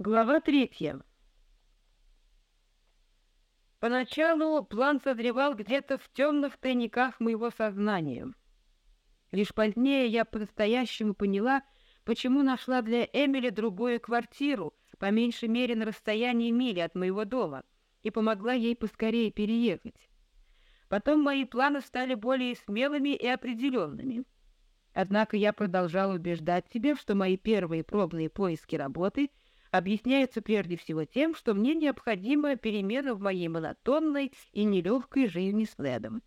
Глава третья. Поначалу план созревал где-то в темных тайниках моего сознания. Лишь позднее я по-настоящему поняла, почему нашла для Эмили другую квартиру, по меньшей мере на расстоянии мили от моего дома, и помогла ей поскорее переехать. Потом мои планы стали более смелыми и определенными. Однако я продолжала убеждать себя, что мои первые пробные поиски работы — объясняется прежде всего тем, что мне необходима перемена в моей монотонной и нелегкой жизни с Недом.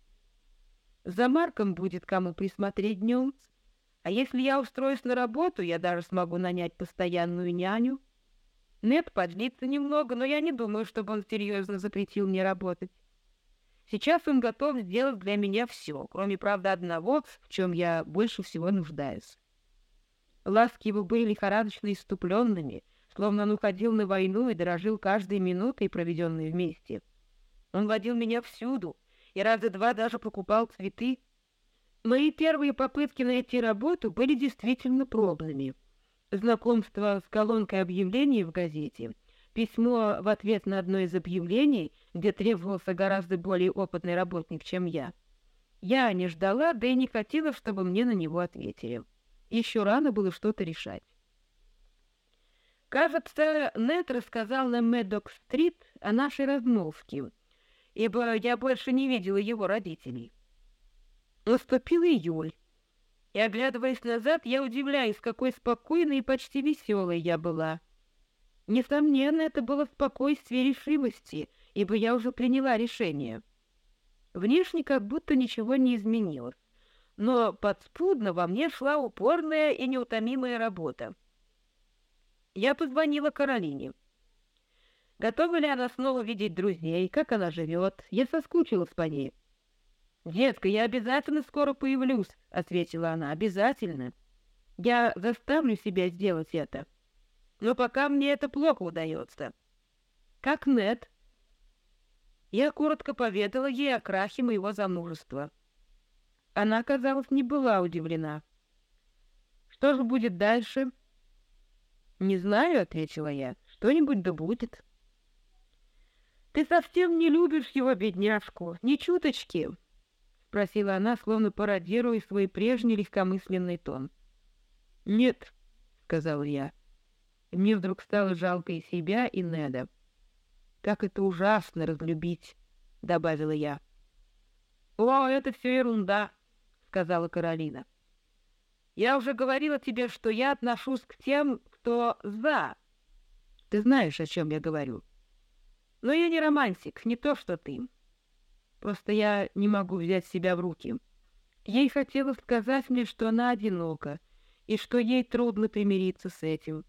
За Марком будет кому присмотреть днем, а если я устроюсь на работу, я даже смогу нанять постоянную няню. Нед подлится немного, но я не думаю, чтобы он серьезно запретил мне работать. Сейчас он готов сделать для меня все, кроме, правда, одного, в чем я больше всего нуждаюсь. Ласки его были лихорадочно иступленными — словно он уходил на войну и дорожил каждой минутой, проведенной вместе. Он водил меня всюду и раза два даже покупал цветы. Мои первые попытки найти работу были действительно пробными. Знакомство с колонкой объявлений в газете, письмо в ответ на одно из объявлений, где требовался гораздо более опытный работник, чем я. Я не ждала, да и не хотела, чтобы мне на него ответили. Еще рано было что-то решать. Кажется, Нет рассказал на Медок-стрит о нашей размолвке, ибо я больше не видела его родителей. Наступил июль, и, оглядываясь назад, я удивляюсь, какой спокойной и почти веселой я была. Несомненно, это было спокойствие решимости, ибо я уже приняла решение. Внешне как будто ничего не изменилось, но подспудно во мне шла упорная и неутомимая работа. Я позвонила Каролине. Готова ли она снова видеть друзей, как она живет? Я соскучилась по ней. «Детка, я обязательно скоро появлюсь», — ответила она. «Обязательно. Я заставлю себя сделать это. Но пока мне это плохо удается». «Как Нет?» Я коротко поведала ей о крахе моего замужества. Она, казалось, не была удивлена. «Что же будет дальше?» «Не знаю», — ответила я. «Что-нибудь да будет». «Ты совсем не любишь его, бедняжку, ни чуточки?» — спросила она, словно пародируя свой прежний легкомысленный тон. «Нет», — сказал я. мне вдруг стало жалко и себя, и Неда. «Как это ужасно разлюбить», — добавила я. «О, это все ерунда», — сказала Каролина. «Я уже говорила тебе, что я отношусь к тем, что «за». Ты знаешь, о чем я говорю. Но я не романтик, не то что ты. Просто я не могу взять себя в руки. Ей хотелось сказать мне, что она одинока, и что ей трудно примириться с этим.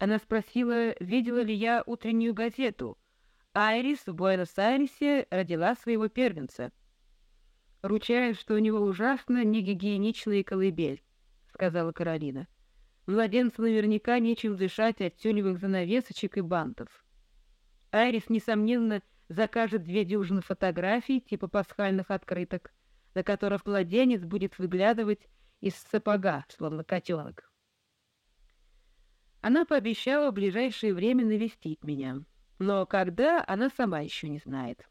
Она спросила, видела ли я утреннюю газету. Айрис в Буэнос-Айресе родила своего первенца. «Ручаюсь, что у него ужасно негигиеничная колыбель», — сказала Каролина. Младенцу наверняка нечем дышать от тюлевых занавесочек и бантов. Айрис, несомненно, закажет две дюжины фотографий типа пасхальных открыток, на которых младенец будет выглядывать из сапога, словно котенок. Она пообещала в ближайшее время навестить меня, но когда, она сама еще не знает.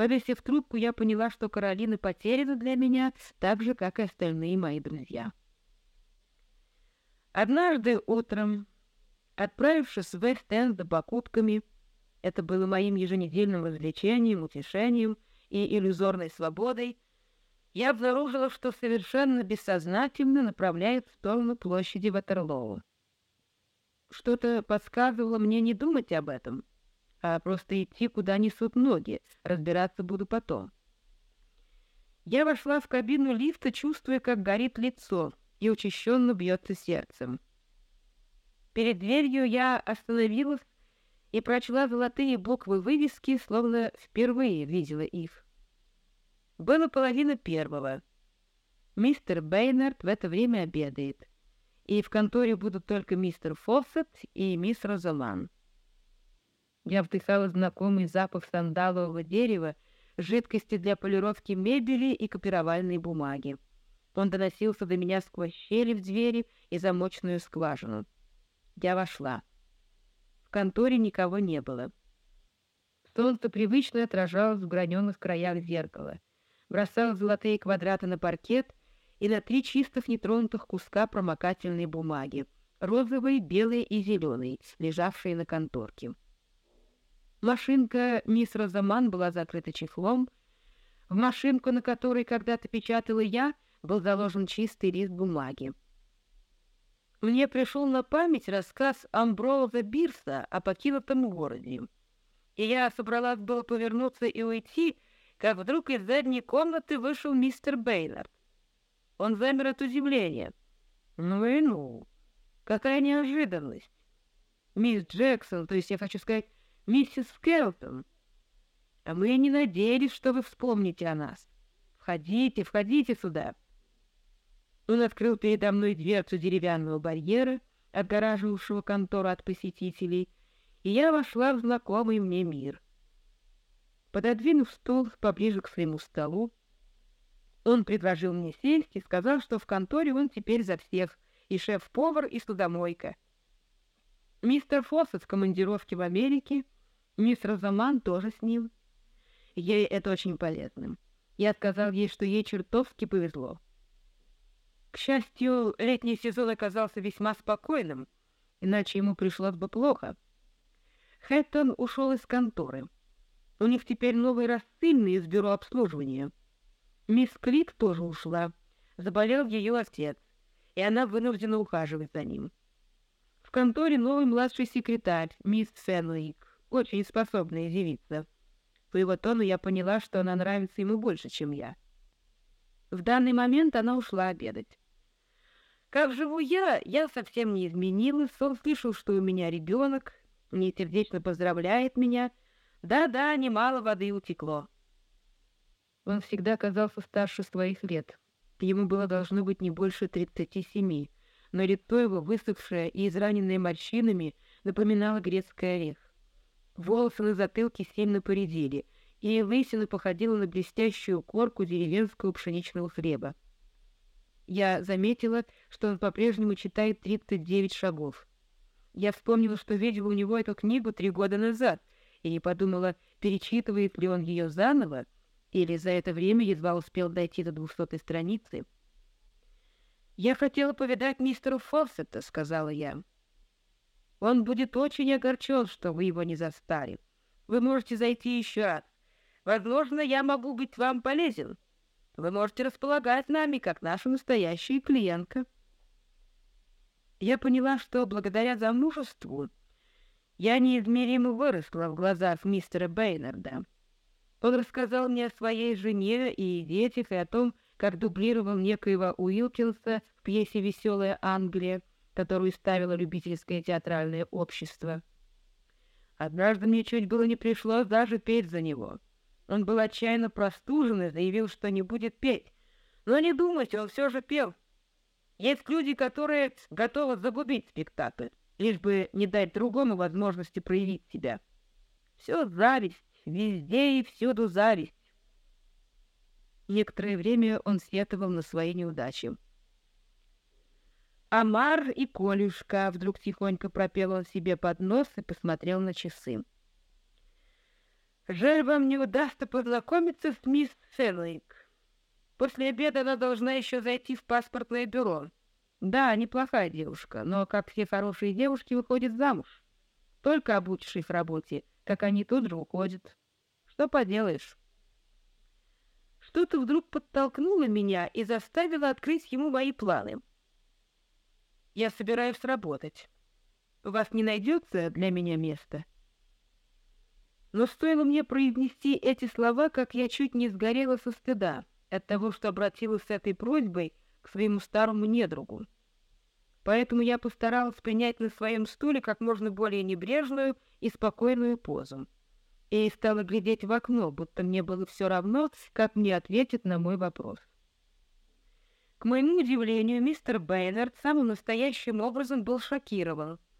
Повесив трубку, я поняла, что Каролина потеряна для меня так же, как и остальные мои друзья. Однажды утром, отправившись в Вест-Энд за покупками, это было моим еженедельным развлечением, утешением и иллюзорной свободой, я обнаружила, что совершенно бессознательно направляюсь в сторону площади Ватерлоу. Что-то подсказывало мне не думать об этом, а просто идти, куда несут ноги, разбираться буду потом. Я вошла в кабину лифта, чувствуя, как горит лицо, и учащенно бьется сердцем. Перед дверью я остановилась и прочла золотые буквы вывески, словно впервые видела их. Было половина первого. Мистер Бейнард в это время обедает, и в конторе будут только мистер Фоссет и мисс Розалан. Я вдыхала знакомый запах сандалового дерева, жидкости для полировки мебели и копировальной бумаги. Он доносился до меня сквозь щели в двери и замочную скважину. Я вошла. В конторе никого не было. Солнце привычно отражалось в граненых краях зеркала, бросало золотые квадраты на паркет и на три чистых нетронутых куска промокательной бумаги, розовые, белые и зеленые, лежавшие на конторке. Машинка мисс Розаман была закрыта чехлом. В машинку, на которой когда-то печатала я, был заложен чистый лист бумаги. Мне пришел на память рассказ Амброуза Бирса о покинутом городе. И я собралась было повернуться и уйти, как вдруг из задней комнаты вышел мистер Бейнард. Он замер от удивления. Ну и ну, какая неожиданность. Мисс Джексон, то есть я хочу сказать, миссис Скелтон. А мы не надеялись, что вы вспомните о нас. Входите, входите сюда. Он открыл передо мной дверцу деревянного барьера, отгораживавшего контору от посетителей, и я вошла в знакомый мне мир. Пододвинув стул поближе к своему столу, он предложил мне сесть и сказал, что в конторе он теперь за всех, и шеф-повар, и судомойка. Мистер Фоссет в командировке в Америке, мисс Розаман тоже с ним. Ей это очень полезно. Я сказал ей, что ей чертовски повезло. К счастью, летний сезон оказался весьма спокойным, иначе ему пришлось бы плохо. Хэттон ушел из конторы. У них теперь новый рассыльный из бюро обслуживания. Мисс Клик тоже ушла. Заболел ее отец, и она вынуждена ухаживать за ним. В конторе новый младший секретарь, мисс Фенлик, очень способная девица. По его тону я поняла, что она нравится ему больше, чем я. В данный момент она ушла обедать. Как живу я, я совсем не изменилась. Он слышал, что у меня ребенок, несердечно поздравляет меня. Да-да, немало воды утекло. Он всегда казался старше своих лет. Ему было должно быть не больше тридцати семи, но лицо его, высохшее и израненное морщинами, напоминало грецкий орех. Волосы на затылке сильно поредели, и лысина походила на блестящую корку деревенского пшеничного хлеба. Я заметила, что он по-прежнему читает 39 шагов. Я вспомнила, что видела у него эту книгу три года назад, и подумала, перечитывает ли он ее заново, или за это время едва успел дойти до двухсотой страницы. «Я хотела повидать мистера Фоссета», — сказала я. «Он будет очень огорчен, что вы его не застали. Вы можете зайти еще раз. Возможно, я могу быть вам полезен». Вы можете располагать нами, как наша настоящая клиентка. Я поняла, что благодаря замужеству я неизмеримо выросла в глазах мистера Бейнарда. Он рассказал мне о своей жене и детях и о том, как дублировал некоего Уилкинса в пьесе «Веселая Англия», которую ставило любительское театральное общество. Однажды мне чуть было не пришлось даже петь за него — он был отчаянно простужен и заявил, что не будет петь. Но не думайте, он все же пел. Есть люди, которые готовы загубить спектакль, лишь бы не дать другому возможности проявить себя. Все зависть, везде и всюду зависть. Некоторое время он сетовал на свои неудачи. «Амар и Колюшка!» — вдруг тихонько пропел он себе под нос и посмотрел на часы. Жаль, вам не удастся познакомиться с мисс Фенлик. После обеда она должна еще зайти в паспортное бюро. Да, неплохая девушка, но, как все хорошие девушки, выходит замуж. Только обучившись работе, как они тут же уходят. Что поделаешь? Что-то вдруг подтолкнуло меня и заставило открыть ему мои планы. Я собираюсь работать. У вас не найдется для меня места? Но стоило мне произнести эти слова, как я чуть не сгорела со стыда от того, что обратилась с этой просьбой к своему старому недругу. Поэтому я постаралась принять на своем стуле как можно более небрежную и спокойную позу. И стала глядеть в окно, будто мне было все равно, как мне ответят на мой вопрос. К моему удивлению, мистер Бейнард самым настоящим образом был шокирован —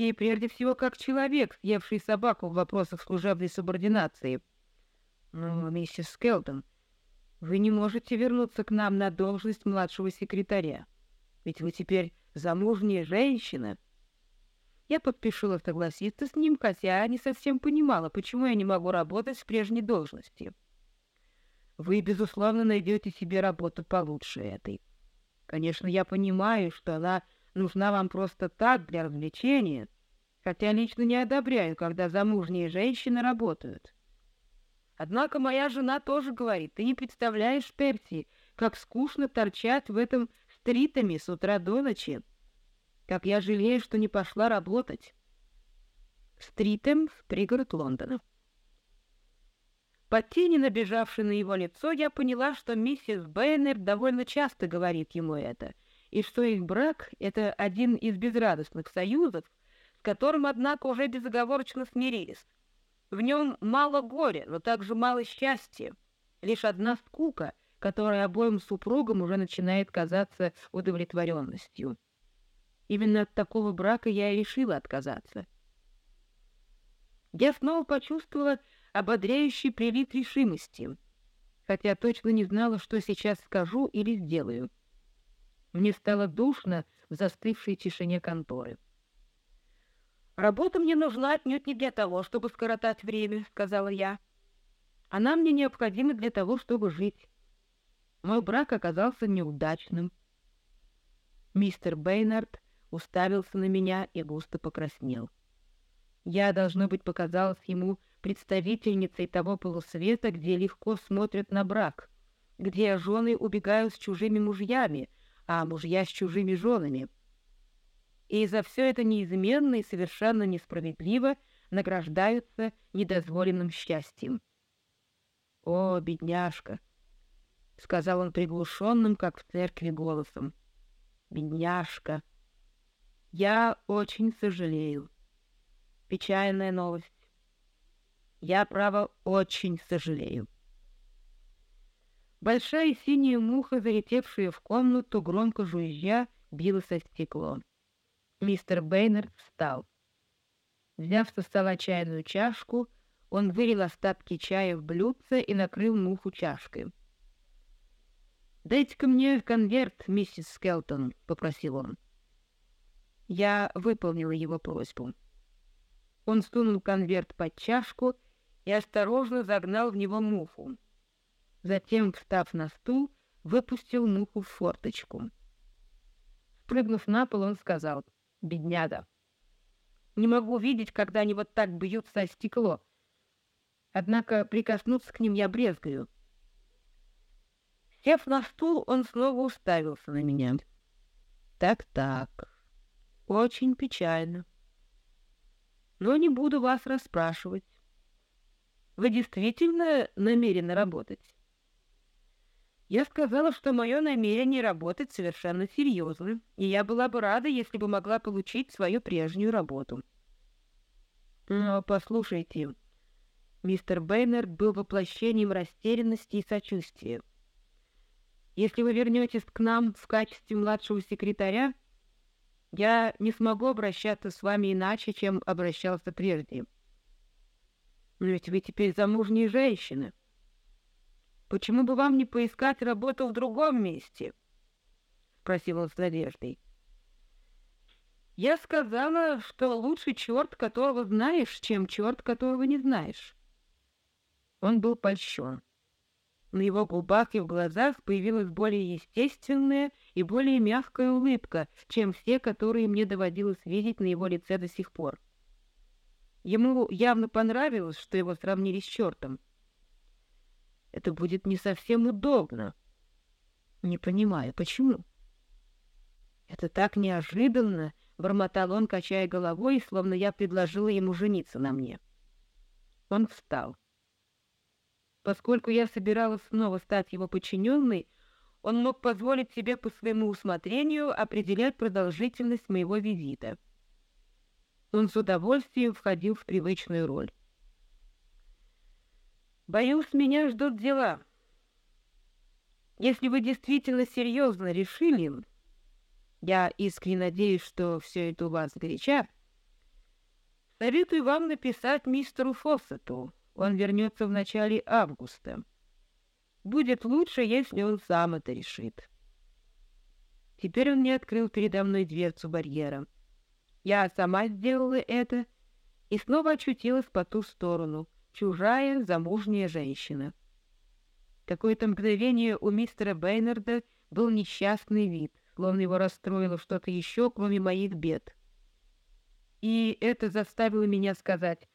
и прежде всего как человек, съевший собаку в вопросах служебной субординации. Но, миссис Скелтон, вы не можете вернуться к нам на должность младшего секретаря, ведь вы теперь замужняя женщина. Я подпишила согласиться с ним, хотя не совсем понимала, почему я не могу работать в прежней должности. Вы, безусловно, найдете себе работу получше этой. Конечно, я понимаю, что она нужна вам просто так, для развлечения, хотя лично не одобряю, когда замужние женщины работают. Однако моя жена тоже говорит, ты не представляешь, Перси, как скучно торчать в этом стритами с утра до ночи. Как я жалею, что не пошла работать. Стритем в пригород Лондона. По тени, набежавшей на его лицо, я поняла, что миссис Бейнер довольно часто говорит ему это, и что их брак — это один из безрадостных союзов, с которым, однако, уже безоговорочно смирились. В нем мало горя, но также мало счастья, лишь одна скука, которая обоим супругам уже начинает казаться удовлетворенностью. Именно от такого брака я и решила отказаться. Я снова почувствовала ободряющий прилив решимости, хотя точно не знала, что сейчас скажу или сделаю. Мне стало душно в застывшей тишине конторы. «Работа мне нужна отнюдь не для того, чтобы скоротать время», — сказала я. «Она мне необходима для того, чтобы жить. Мой брак оказался неудачным». Мистер Бейнард уставился на меня и густо покраснел. Я, должно быть, показалась ему представительницей того полусвета, где легко смотрят на брак, где жены убегают с чужими мужьями, а мужья с чужими женами. И за все это неизменно и совершенно несправедливо награждаются недозволенным счастьем. «О, бедняжка!» — сказал он приглушенным, как в церкви, голосом. «Бедняжка!» Я очень сожалею. Печальная новость. Я, право, очень сожалею. Большая синяя муха, залетевшая в комнату, громко жужжа, била со стекло. Мистер Бейнер встал. Взяв со стола чайную чашку, он вылил остатки чая в блюдце и накрыл муху чашкой. «Дайте-ка мне конверт, миссис Скелтон», — попросил он. Я выполнила его просьбу. Он сунул конверт под чашку и осторожно загнал в него муху. Затем, встав на стул, выпустил муху в форточку. Спрыгнув на пол, он сказал, «Бедняда, не могу видеть, когда они вот так бьются о стекло. Однако прикоснуться к ним я брезгаю». Сев на стул, он снова уставился на меня. «Так-так, очень печально. Но не буду вас расспрашивать. Вы действительно намерены работать? Я сказала, что мое намерение работать совершенно серьезно, и я была бы рада, если бы могла получить свою прежнюю работу. Но послушайте, мистер Бейнер был воплощением растерянности и сочувствия. Если вы вернетесь к нам в качестве младшего секретаря, я не смогу обращаться с вами иначе, чем обращался прежде. Ведь вы теперь замужние женщины. Почему бы вам не поискать работу в другом месте? Спросил он с надеждой. Я сказала, что лучше черт, которого знаешь, чем черт, которого не знаешь. Он был польщен. На его губах и в глазах появилась более естественная и более мягкая улыбка, чем все, которые мне доводилось видеть на его лице до сих пор. Ему явно понравилось, что его сравнили с чертом. Это будет не совсем удобно. Не понимаю, почему? Это так неожиданно, бормотал он, качая головой, словно я предложила ему жениться на мне. Он встал. Поскольку я собиралась снова стать его подчиненной, он мог позволить себе по своему усмотрению определять продолжительность моего визита. Он с удовольствием входил в привычную роль. «Боюсь, меня ждут дела. Если вы действительно серьезно решили, я искренне надеюсь, что все это у вас горяча, советую вам написать мистеру Фоссету, он вернется в начале августа. Будет лучше, если он сам это решит. Теперь он не открыл передо мной дверцу барьера. Я сама сделала это и снова очутилась по ту сторону, чужая замужняя женщина. Какое-то мгновение у мистера Бейнарда был несчастный вид, словно его расстроило что-то еще, кроме моих бед. И это заставило меня сказать,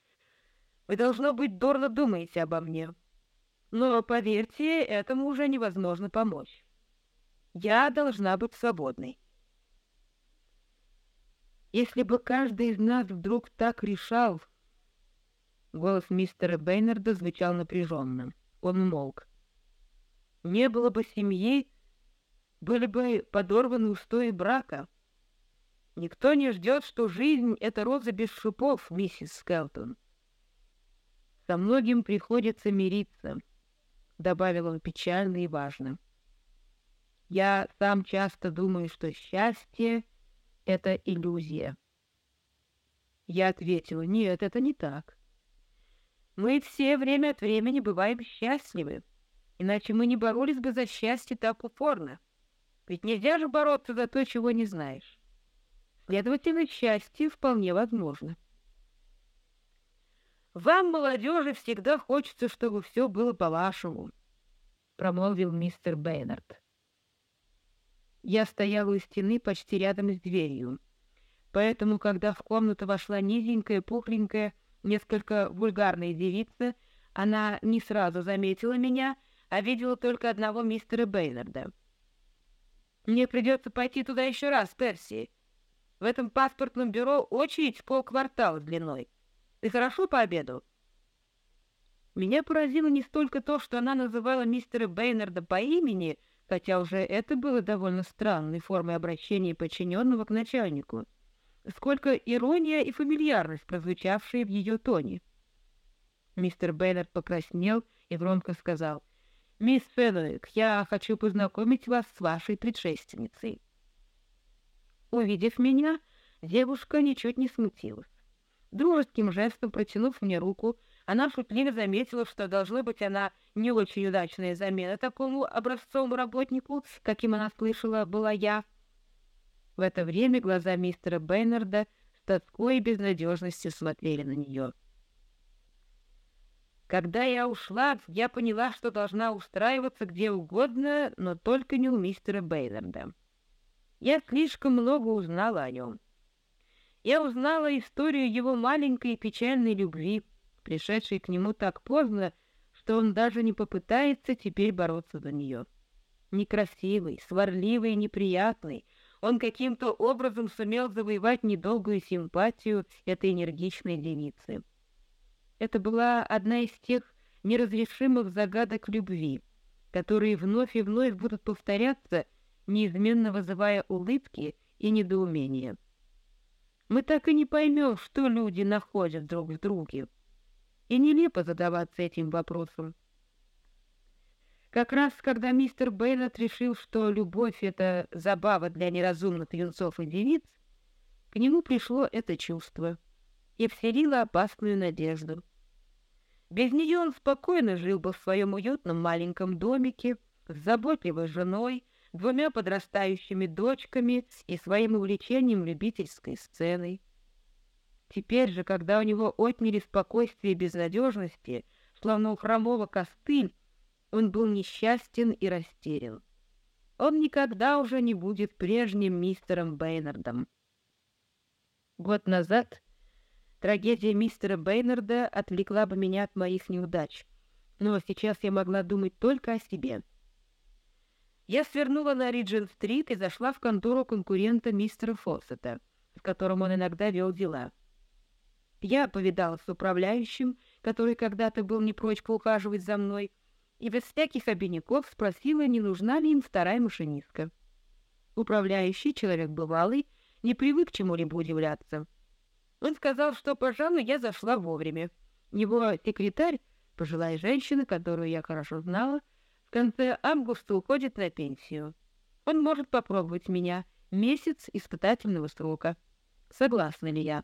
«Вы, должно быть, дурно думаете обо мне. Но, поверьте, этому уже невозможно помочь. Я должна быть свободной». Если бы каждый из нас вдруг так решал... Голос мистера Бейнарда звучал напряженно. Он умолк. Не было бы семьи, были бы подорваны устои брака. Никто не ждет, что жизнь — это роза без шипов, миссис Скелтон. Со многим приходится мириться, — добавил он печально и важно. Я сам часто думаю, что счастье — это иллюзия. Я ответила, нет, это не так. Мы все время от времени бываем счастливы, иначе мы не боролись бы за счастье так упорно. Ведь нельзя же бороться за то, чего не знаешь. Следовательно, счастье вполне возможно. «Вам, молодежи, всегда хочется, чтобы все было по-вашему», — промолвил мистер Бейнард. Я стояла у стены почти рядом с дверью. Поэтому, когда в комнату вошла низенькая, пухленькая, несколько вульгарная девица, она не сразу заметила меня, а видела только одного мистера Бейнарда. «Мне придется пойти туда еще раз, Перси. В этом паспортном бюро очередь полквартала длиной. Ты хорошо пообедал?» Меня поразило не столько то, что она называла мистера Бейнарда по имени — хотя уже это было довольно странной формой обращения подчиненного к начальнику, сколько ирония и фамильярность, прозвучавшие в ее тоне. Мистер Бейнард покраснел и громко сказал, «Мисс Фенуик, я хочу познакомить вас с вашей предшественницей». Увидев меня, девушка ничуть не смутилась. Дружеским жестом протянув мне руку, она шутливо заметила, что, должно быть, она не очень удачная замена такому образцовому работнику, каким она слышала, была я. В это время глаза мистера Бейнарда с тоской и безнадежностью смотрели на нее. Когда я ушла, я поняла, что должна устраиваться где угодно, но только не у мистера Бейнарда. Я слишком много узнала о нем. Я узнала историю его маленькой печальной любви, пришедшей к нему так поздно, что он даже не попытается теперь бороться за нее. Некрасивый, сварливый и неприятный, он каким-то образом сумел завоевать недолгую симпатию этой энергичной девицы. Это была одна из тех неразрешимых загадок любви, которые вновь и вновь будут повторяться, неизменно вызывая улыбки и недоумение. Мы так и не поймем, что люди находят друг в друге и нелепо задаваться этим вопросом. Как раз когда мистер Бейлот решил, что любовь — это забава для неразумных юнцов и девиц, к нему пришло это чувство и вселило опасную надежду. Без нее он спокойно жил бы в своем уютном маленьком домике с заботливой женой, двумя подрастающими дочками и своим увлечением любительской сценой. Теперь же, когда у него отняли спокойствие и безнадежности, словно у хромого костыль, он был несчастен и растерян. Он никогда уже не будет прежним мистером Бейнардом. Год назад трагедия мистера Бейнарда отвлекла бы меня от моих неудач, но сейчас я могла думать только о себе. Я свернула на Риджин-стрит и зашла в контору конкурента мистера Фоссета, с которым он иногда вел дела. Я повидалась с управляющим, который когда-то был не прочь поухаживать за мной, и без всяких обиняков спросила, не нужна ли им вторая машинистка. Управляющий, человек бывалый, не привык чему-либо удивляться. Он сказал, что, пожалуй, я зашла вовремя. Его секретарь, пожилая женщина, которую я хорошо знала, в конце августа уходит на пенсию. Он может попробовать меня. Месяц испытательного срока. Согласна ли я?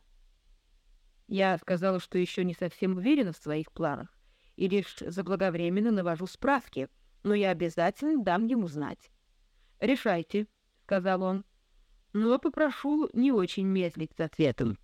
Я сказала, что еще не совсем уверена в своих планах и лишь заблаговременно навожу справки, но я обязательно дам ему знать. «Решайте», — сказал он. но попрошу не очень медлить с ответом.